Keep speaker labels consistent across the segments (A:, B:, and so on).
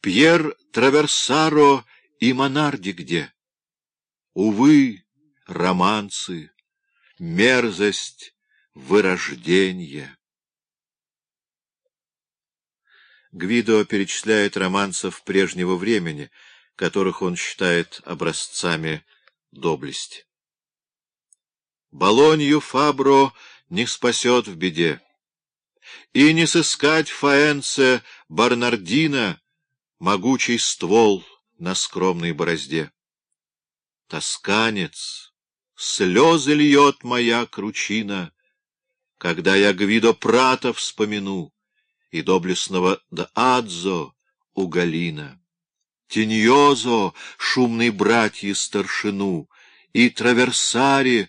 A: Пьер Траверсаро и Монарди где? Увы, романцы, мерзость вырождения. Гвидо перечисляет романцев прежнего времени, которых он считает образцами доблести. Болонью Фабро не спасет в беде, и не сыскать Фаэнце Барнардина могучий ствол на скромной борозде. Тосканец, слезы льет моя кручина, когда я Гвидо Прата вспомяну и доблестного Даадзо у Галина, Тиньозо, шумный братья старшину, и Траверсари,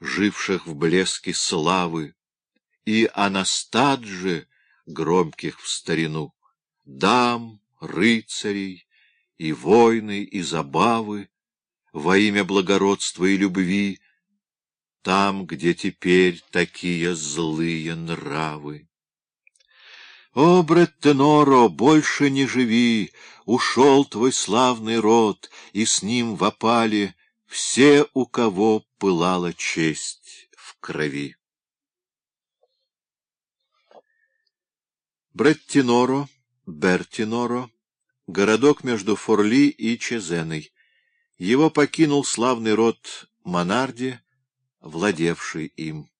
A: живших в блеске славы, и Анастаджи, громких в старину, дам, рыцарей, и войны, и забавы, во имя благородства и любви, там, где теперь такие злые нравы. О, Бреттеноро, больше не живи, ушел твой славный род, и с ним в опале все, у кого пылала честь в крови. Бреттиноро, Бертиноро, городок между Форли и Чезеной. Его покинул славный род Монарди, владевший им.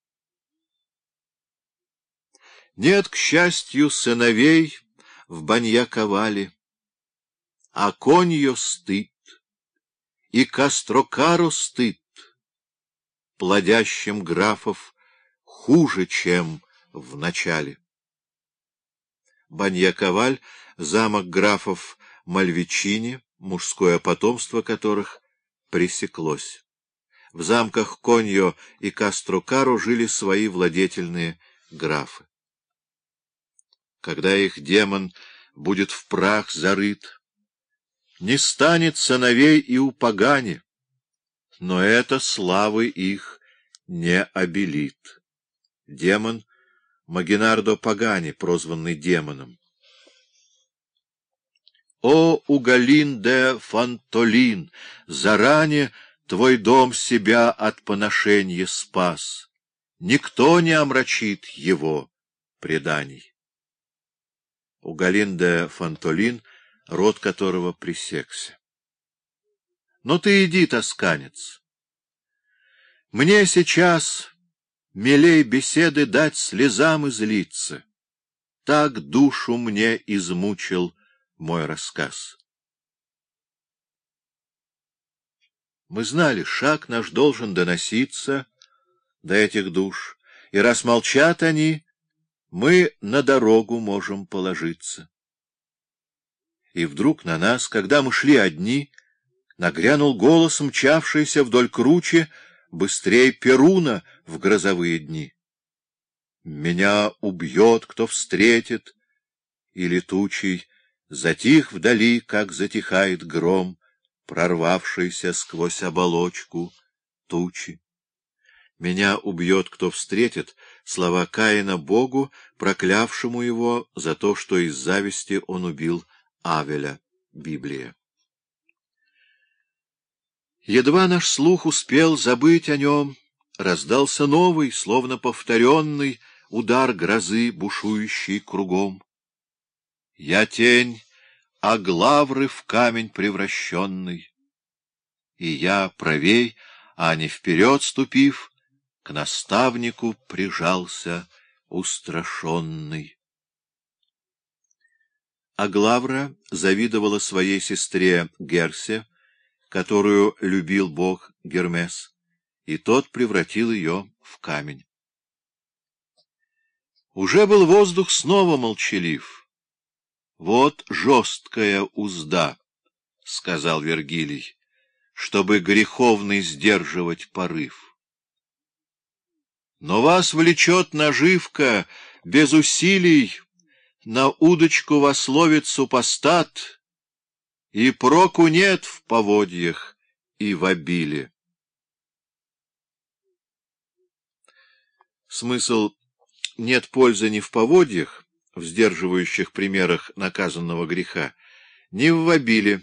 A: Нет, к счастью, сыновей в Баньяковале, а конью стыд, и Кастрокару стыд, плодящим графов хуже, чем в начале. Баньяковаль — замок графов Мальвичини, мужское потомство которых пресеклось. В замках Коньо и Кастрокару жили свои владетельные графы когда их демон будет в прах зарыт. Не станет сыновей и у погани, но это славы их не обелит. Демон Магинардо Пагани, прозванный демоном. О, Угалин де Фантолин, заранее твой дом себя от поношения спас. Никто не омрачит его преданий у Галинда Фантолин, род которого пресекся. Но ты иди, тосканец. Мне сейчас милей беседы дать слезам излиться. Так душу мне измучил мой рассказ. Мы знали, шаг наш должен доноситься до этих душ, и раз молчат они, мы на дорогу можем положиться. И вдруг на нас, когда мы шли одни, нагрянул голос, мчавшийся вдоль круче, быстрее Перуна в грозовые дни. Меня убьет, кто встретит, и летучий затих вдали, как затихает гром, прорвавшийся сквозь оболочку тучи. Меня убьет, кто встретит, слова Каина Богу, проклявшему его за то, что из зависти он убил Авеля. Библия. Едва наш слух успел забыть о нем, раздался новый, словно повторенный, удар грозы, бушующий кругом. Я тень, а главры в камень превращенный. И я правей, а не вперед ступив, к наставнику прижался устрашенный. Аглавра завидовала своей сестре Герсе, которую любил бог Гермес, и тот превратил ее в камень. Уже был воздух снова молчалив. — Вот жесткая узда, — сказал Вергилий, — чтобы греховный сдерживать порыв. Но вас влечет наживка без усилий, на удочку вас ловит супостат, и проку нет в поводьях и в обиле. Смысл «нет пользы ни в поводьях», в сдерживающих примерах наказанного греха, не в обиле.